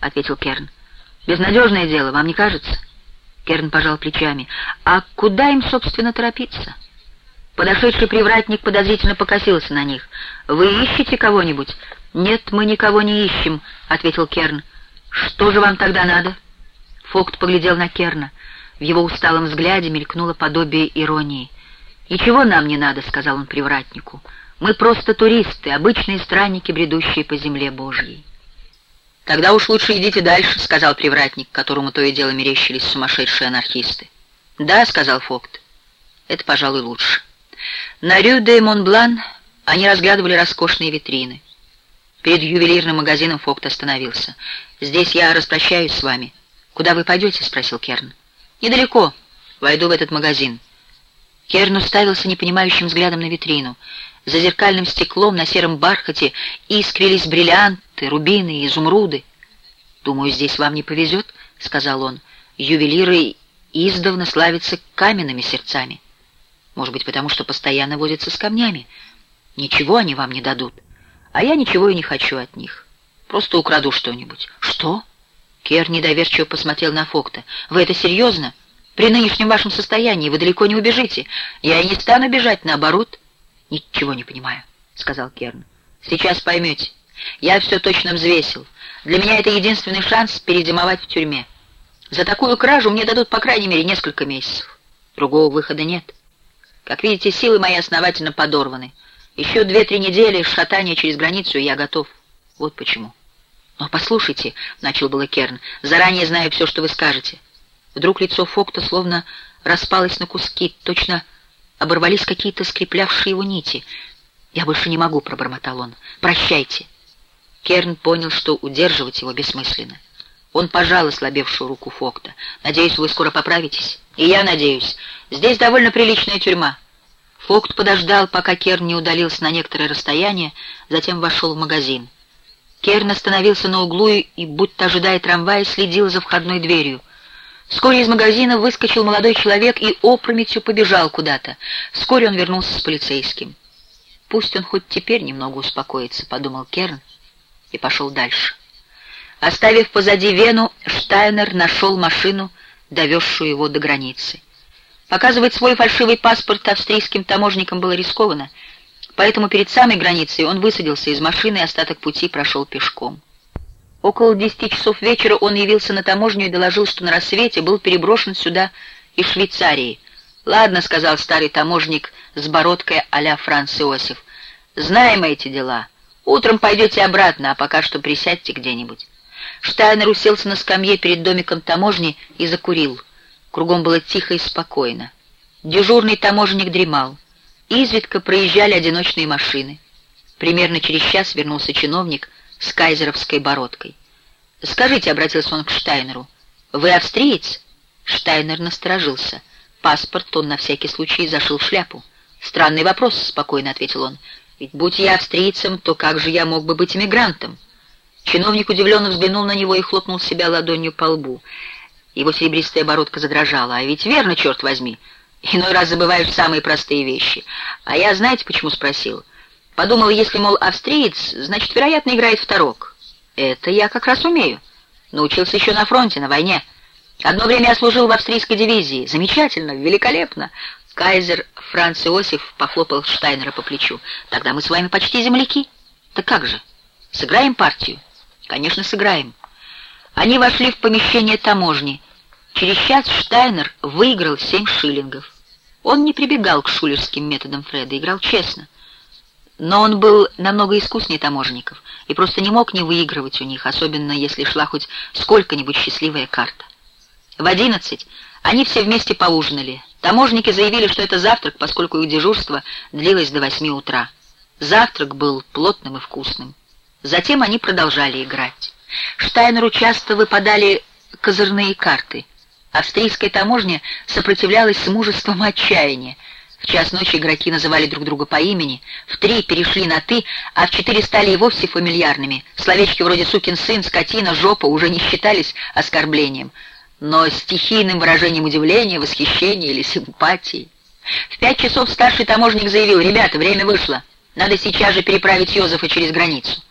— ответил Керн. «Безнадежное дело, вам не кажется?» Керн пожал плечами. «А куда им, собственно, торопиться?» Подошедший привратник подозрительно покосился на них. «Вы ищете кого-нибудь?» «Нет, мы никого не ищем», — ответил Керн. «Что же вам тогда надо?» Фокт поглядел на Керна. В его усталом взгляде мелькнуло подобие иронии. «Ничего нам не надо», — сказал он привратнику. «Мы просто туристы, обычные странники, бредущие по земле Божьей». «Тогда уж лучше идите дальше», — сказал привратник, которому то и дело мерещились сумасшедшие анархисты. «Да», — сказал Фокт, — «это, пожалуй, лучше». На Рю де Монблан они разглядывали роскошные витрины. Перед ювелирным магазином Фокт остановился. «Здесь я распрощаюсь с вами». «Куда вы пойдете?» — спросил Керн. «Недалеко. Войду в этот магазин». Керн уставился непонимающим взглядом на витрину. За зеркальным стеклом на сером бархате искрились бриллианты, рубины и изумруды. «Думаю, здесь вам не повезет», — сказал он. «Ювелиры издавна славятся каменными сердцами. Может быть, потому что постоянно возятся с камнями. Ничего они вам не дадут. А я ничего и не хочу от них. Просто украду что-нибудь». «Что?» Кер недоверчиво посмотрел на Фокта. «Вы это серьезно? При нынешнем вашем состоянии вы далеко не убежите. Я и не стану бежать, наоборот». «Ничего не понимаю», — сказал Керн. «Сейчас поймете. Я все точно взвесил. Для меня это единственный шанс перезимовать в тюрьме. За такую кражу мне дадут, по крайней мере, несколько месяцев. Другого выхода нет. Как видите, силы мои основательно подорваны. Еще две-три недели шатания через границу, и я готов. Вот почему». «Но послушайте», — начал было Керн, — «заранее знаю все, что вы скажете». Вдруг лицо Фокта словно распалось на куски, точно оборвались какие-то скреплявшие его нити. «Я больше не могу», — пробормотал он. «Прощайте». Керн понял, что удерживать его бессмысленно. Он пожал ослабевшую руку Фокта. «Надеюсь, вы скоро поправитесь?» «И я надеюсь. Здесь довольно приличная тюрьма». Фокт подождал, пока Керн не удалился на некоторое расстояние, затем вошел в магазин. Керн остановился на углу и, будто ожидая трамвая, следил за входной дверью. Вскоре из магазина выскочил молодой человек и опрометью побежал куда-то. Вскоре он вернулся с полицейским. «Пусть он хоть теперь немного успокоится», — подумал Керн и пошел дальше. Оставив позади Вену, Штайнер нашел машину, довезшую его до границы. Показывать свой фальшивый паспорт австрийским таможникам было рискованно — Поэтому перед самой границей он высадился из машины и остаток пути прошел пешком. Около десяти часов вечера он явился на таможню и доложил, что на рассвете был переброшен сюда из Швейцарии. «Ладно», — сказал старый таможник с бородкой а-ля Франц Иосиф, — «знаем эти дела. Утром пойдете обратно, а пока что присядьте где-нибудь». Штайнер уселся на скамье перед домиком таможни и закурил. Кругом было тихо и спокойно. Дежурный таможенник дремал. Изредка проезжали одиночные машины. Примерно через час вернулся чиновник с кайзеровской бородкой. «Скажите», — обратился он к Штайнеру, — «вы австриец?» Штайнер насторожился. Паспорт он на всякий случай зашил в шляпу. «Странный вопрос», — спокойно ответил он. «Ведь будь я австрийцем, то как же я мог бы быть эмигрантом?» Чиновник удивленно взглянул на него и хлопнул себя ладонью по лбу. Его серебристая бородка задрожала. «А ведь верно, черт возьми!» Иной раз забываешь самые простые вещи. А я, знаете, почему спросил? Подумал, если, мол, австриец, значит, вероятно, играет в тарок. Это я как раз умею. Научился еще на фронте, на войне. Одно время я служил в австрийской дивизии. Замечательно, великолепно. Кайзер Франц Иосиф похлопал Штайнера по плечу. Тогда мы с вами почти земляки. Так как же? Сыграем партию? Конечно, сыграем. Они вошли в помещение таможни. Через час Штайнер выиграл семь шиллингов. Он не прибегал к шулерским методам Фреда, играл честно. Но он был намного искуснее таможенников и просто не мог не выигрывать у них, особенно если шла хоть сколько-нибудь счастливая карта. В одиннадцать они все вместе поужинали. Таможенники заявили, что это завтрак, поскольку их дежурство длилось до восьми утра. Завтрак был плотным и вкусным. Затем они продолжали играть. Штайнеру часто выпадали козырные карты. Австрийская таможня сопротивлялась с мужеством отчаяния. В час ночи игроки называли друг друга по имени, в три перешли на «ты», а в четыре стали и вовсе фамильярными. Словечки вроде «сукин сын», «скотина», «жопа» уже не считались оскорблением, но стихийным выражением удивления, восхищения или симпатии. В пять часов старший таможник заявил, «Ребята, время вышло, надо сейчас же переправить Йозефа через границу».